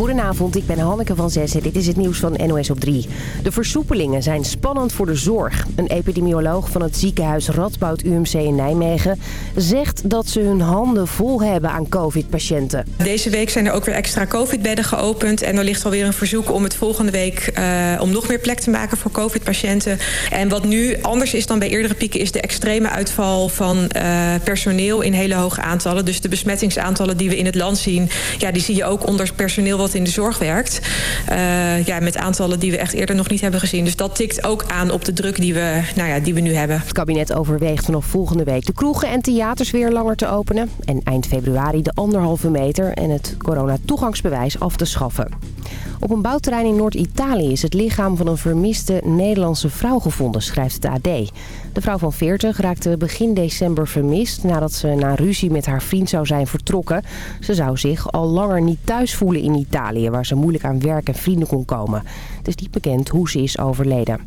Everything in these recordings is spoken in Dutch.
Goedenavond, ik ben Hanneke van Zessen. Dit is het nieuws van NOS op 3. De versoepelingen zijn spannend voor de zorg. Een epidemioloog van het ziekenhuis Radboud UMC in Nijmegen... zegt dat ze hun handen vol hebben aan covid-patiënten. Deze week zijn er ook weer extra covid-bedden geopend... en er ligt alweer een verzoek om het volgende week... Uh, om nog meer plek te maken voor covid-patiënten. En wat nu anders is dan bij eerdere pieken... is de extreme uitval van uh, personeel in hele hoge aantallen. Dus de besmettingsaantallen die we in het land zien... Ja, die zie je ook onder personeel wat in de zorg werkt. Uh, ja, met aantallen die we echt eerder nog niet hebben gezien. Dus dat tikt ook aan op de druk die we, nou ja, die we nu hebben. Het kabinet overweegt vanaf volgende week de kroegen en theaters weer langer te openen. En eind februari de anderhalve meter en het coronatoegangsbewijs af te schaffen. Op een bouwterrein in Noord-Italië is het lichaam van een vermiste Nederlandse vrouw gevonden, schrijft het AD. De vrouw van 40 raakte begin december vermist nadat ze na ruzie met haar vriend zou zijn vertrokken. Ze zou zich al langer niet thuis voelen in Italië, waar ze moeilijk aan werk en vrienden kon komen. Het is niet bekend hoe ze is overleden.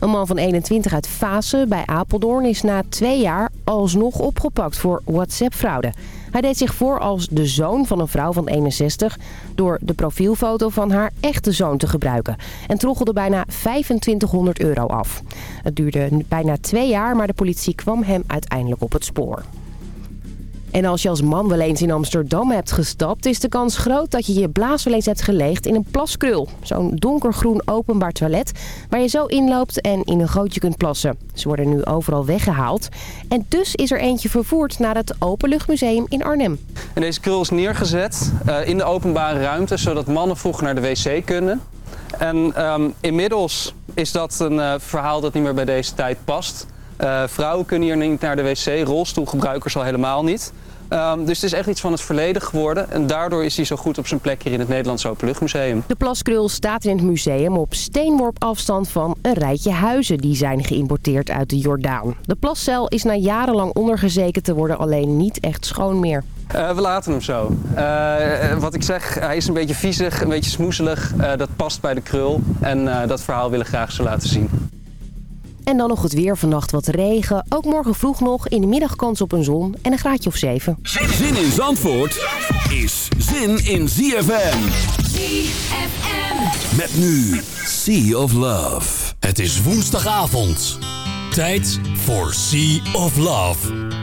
Een man van 21 uit Vaassen bij Apeldoorn is na twee jaar alsnog opgepakt voor WhatsApp-fraude. Hij deed zich voor als de zoon van een vrouw van 61 door de profielfoto van haar echte zoon te gebruiken. En troggelde bijna 2500 euro af. Het duurde bijna twee jaar, maar de politie kwam hem uiteindelijk op het spoor. En als je als man wel eens in Amsterdam hebt gestapt... is de kans groot dat je je blaas wel eens hebt geleegd in een plaskrul. Zo'n donkergroen openbaar toilet waar je zo inloopt en in een gootje kunt plassen. Ze worden nu overal weggehaald. En dus is er eentje vervoerd naar het Openluchtmuseum in Arnhem. En deze krul is neergezet uh, in de openbare ruimte... zodat mannen vroeger naar de wc kunnen. En um, inmiddels is dat een uh, verhaal dat niet meer bij deze tijd past... Uh, vrouwen kunnen hier niet naar de wc, rolstoelgebruikers al helemaal niet. Um, dus het is echt iets van het verleden geworden. En daardoor is hij zo goed op zijn plek hier in het Nederlands Openluchtmuseum. De plaskrul staat in het museum op steenworp afstand van een rijtje huizen die zijn geïmporteerd uit de Jordaan. De plascel is na jarenlang ondergezeken te worden alleen niet echt schoon meer. Uh, we laten hem zo. Uh, wat ik zeg, hij is een beetje viezig, een beetje smoezelig. Uh, dat past bij de krul en dat verhaal willen we graag zo laten zien. En dan nog het weer. Vannacht wat regen. Ook morgen vroeg nog. In de middag kans op een zon. En een graadje of 7. Zin in Zandvoort is zin in ZFM. ZFM. Met nu Sea of Love. Het is woensdagavond. Tijd voor Sea of Love.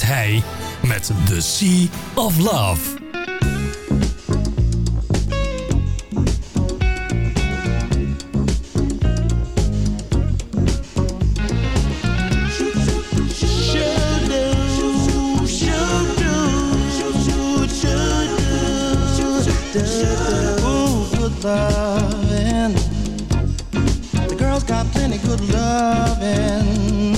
Hey met The Sea of Love. loving. The girls got plenty good loving.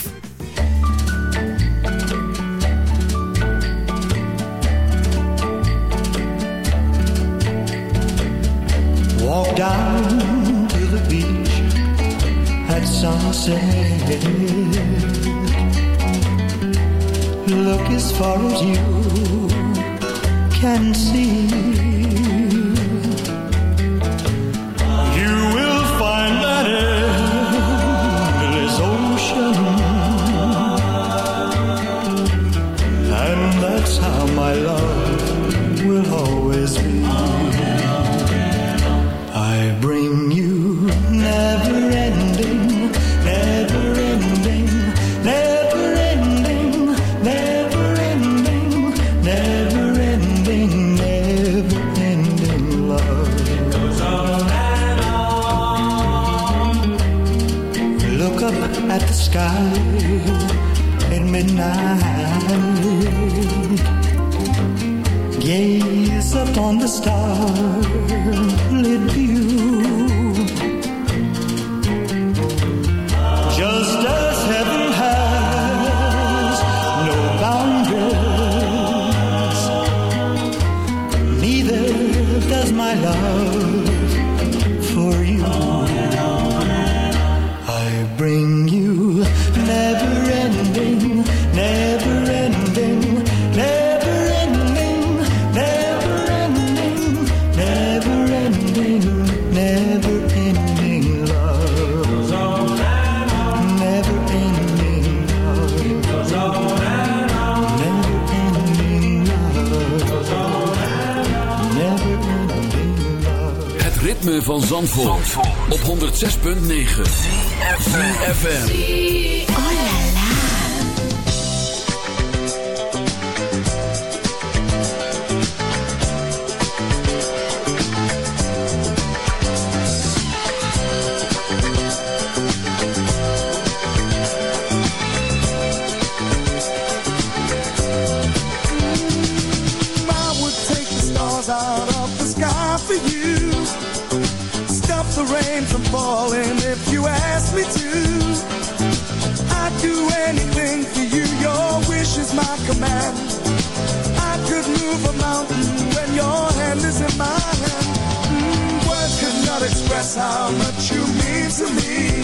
how much you mean to me.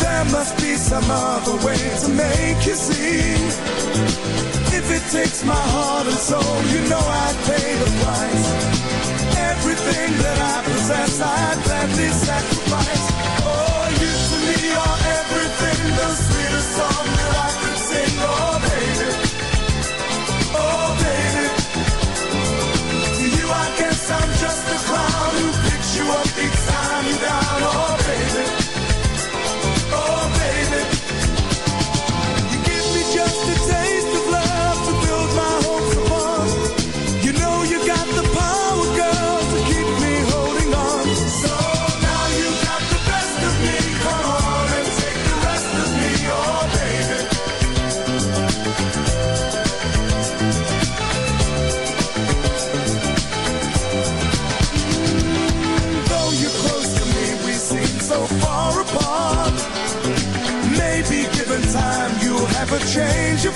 There must be some other way to make you see. If it takes my heart and soul, you know I'd pay the price. Everything that I possess, I'd gladly sacrifice. Oh, you to me are everything, the sweetest song that I could sing. Oh, baby. Oh, baby. To you, I guess I'm just a clown what it's time down.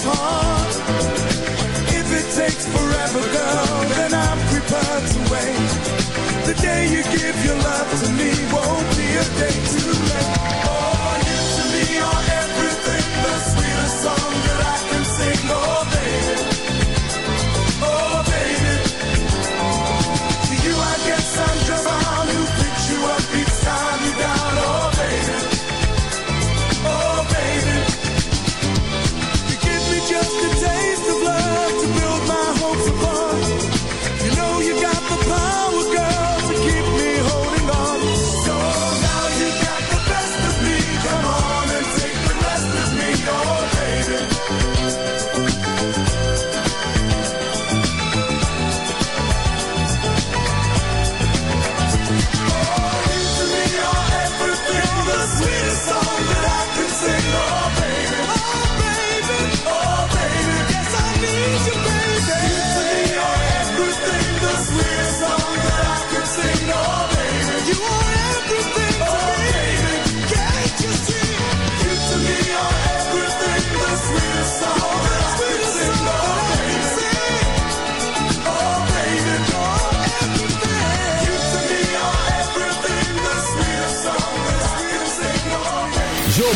home.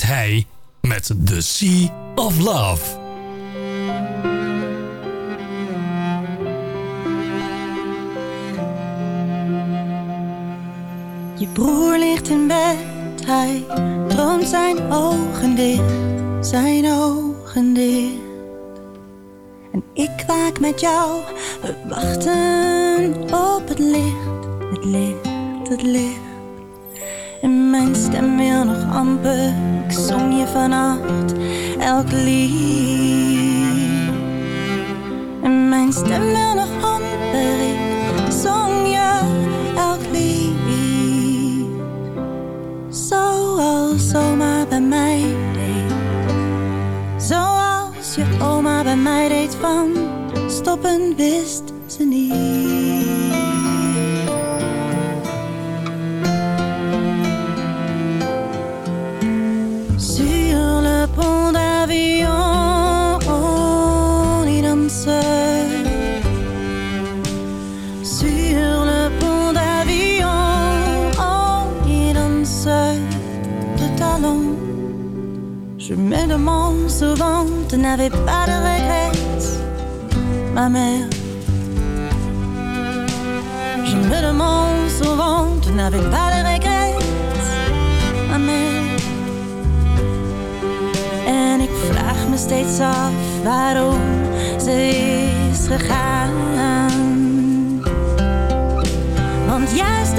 Hij Hey met The Sea of Love. Je broer ligt in bed, hij droomt zijn ogen dicht, zijn ogen dicht. En ik waak met jou, we wachten op het licht, het licht, het licht mijn stem wil nog amper. Ik zong je vannacht elk lied. En mijn stem wil nog amper. Ik zong je elk lied. Zoals oma bij mij deed. Zoals je oma bij mij deed van stoppen wist ze niet. souvent, tu n'avais pas de regrets, ma mère. Je me demande souvent, tu n'avais pas de regrets, ma mère. En ik vraag me steeds af waarom ze is gegaan. Want juist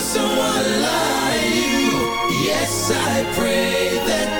someone like you. Yes, I pray that.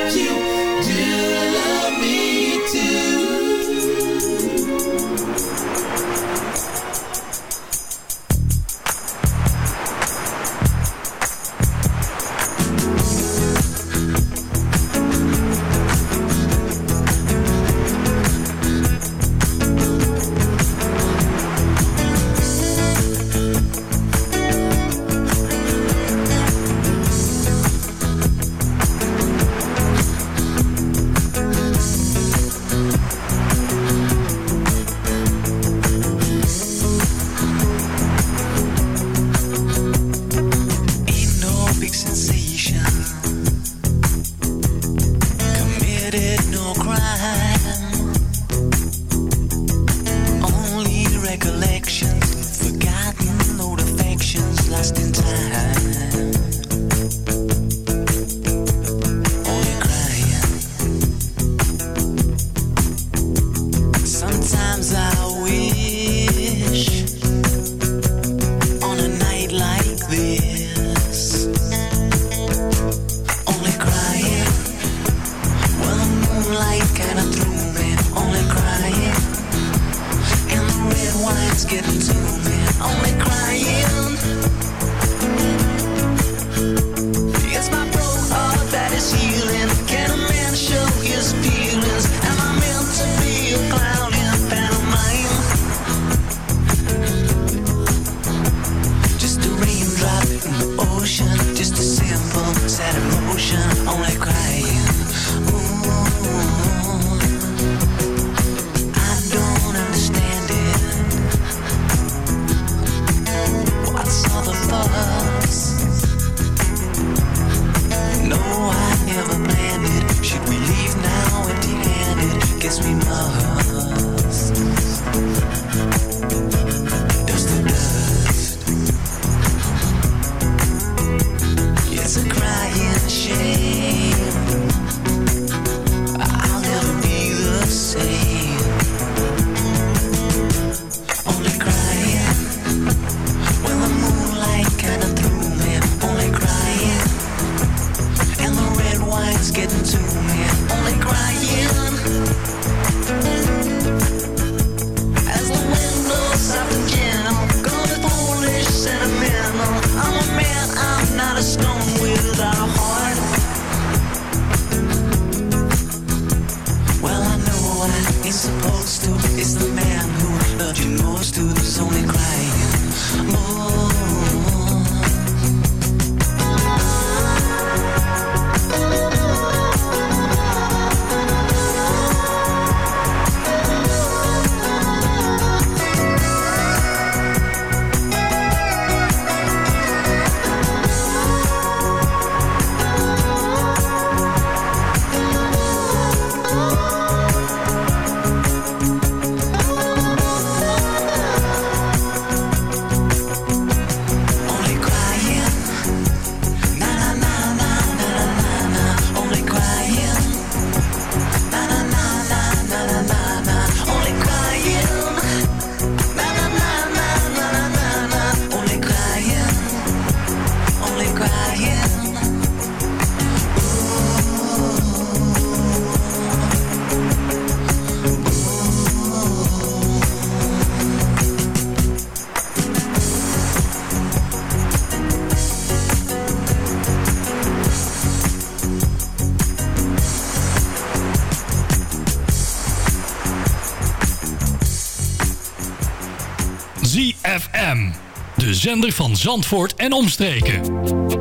Zender van Zandvoort en omstreken.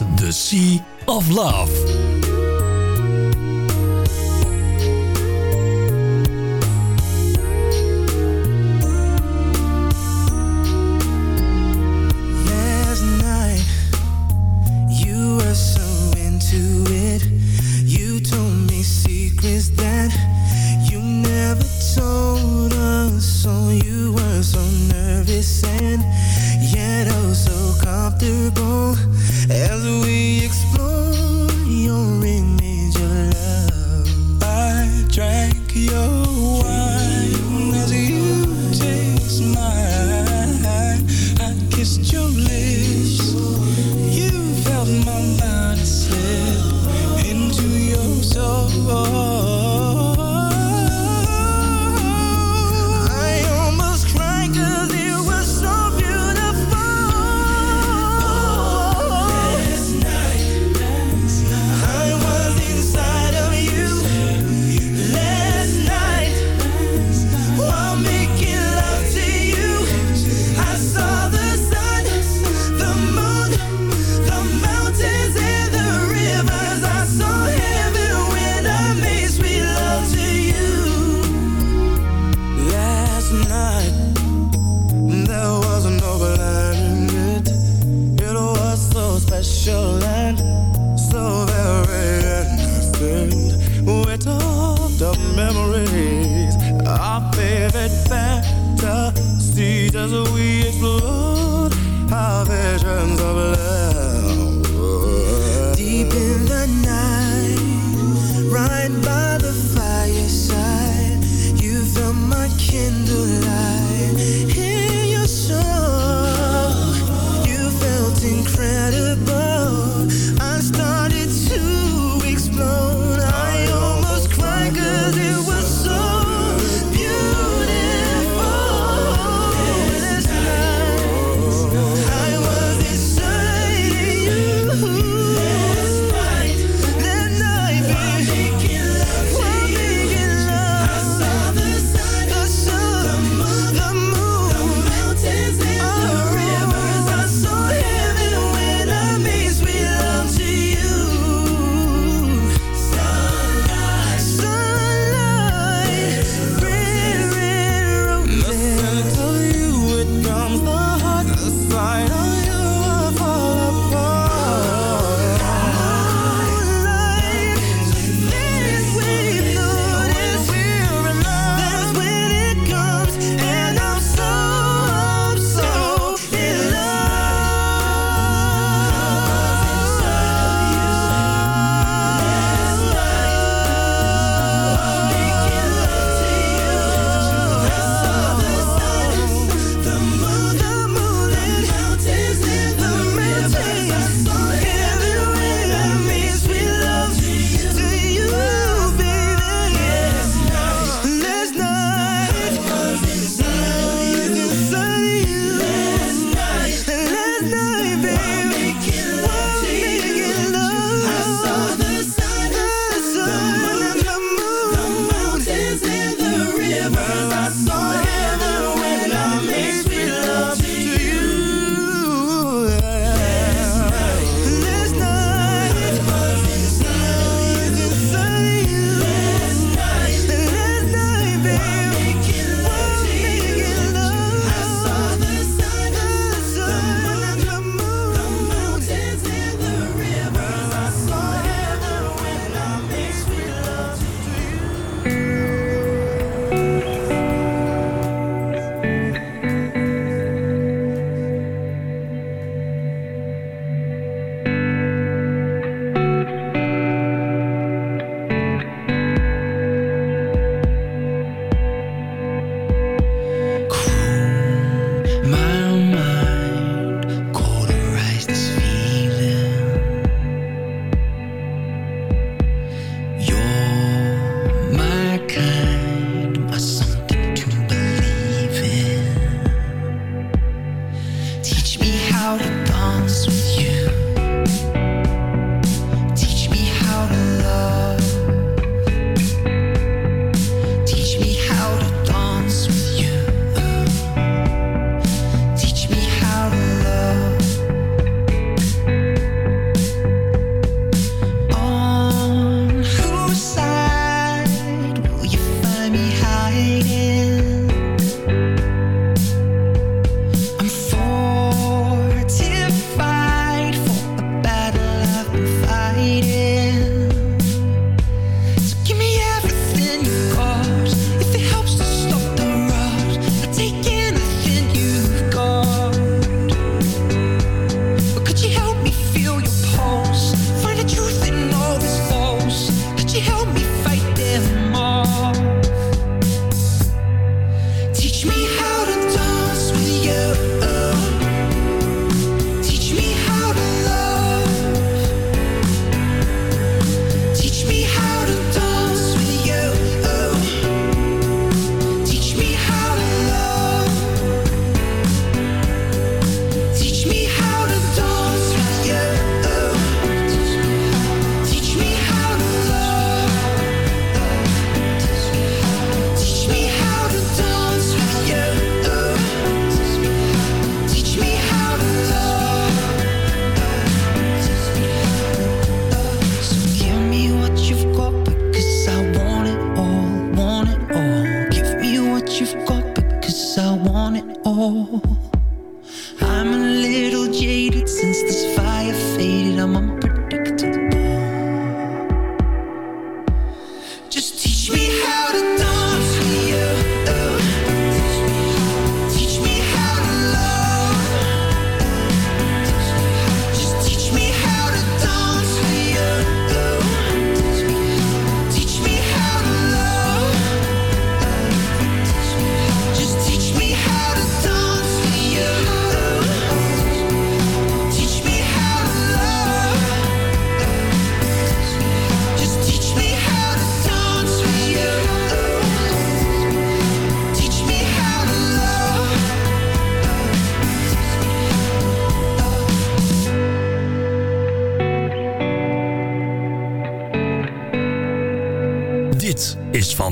Met The Sea of Love.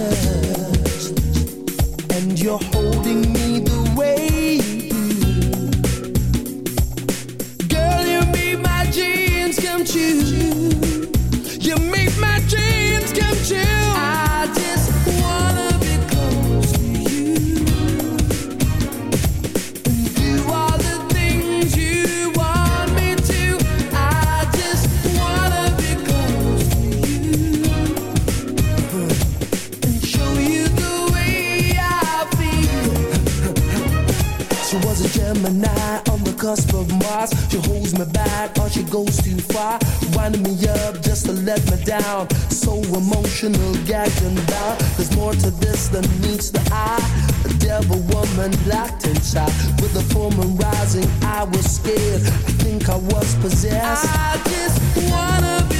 touch, and you're holding me. She holds me back or she goes too far. Winding me up just to let me down. So emotional, gagged and bound. There's more to this than meets the eye. A devil woman locked inside. With the full moon rising, I was scared. I think I was possessed. I just wanna be.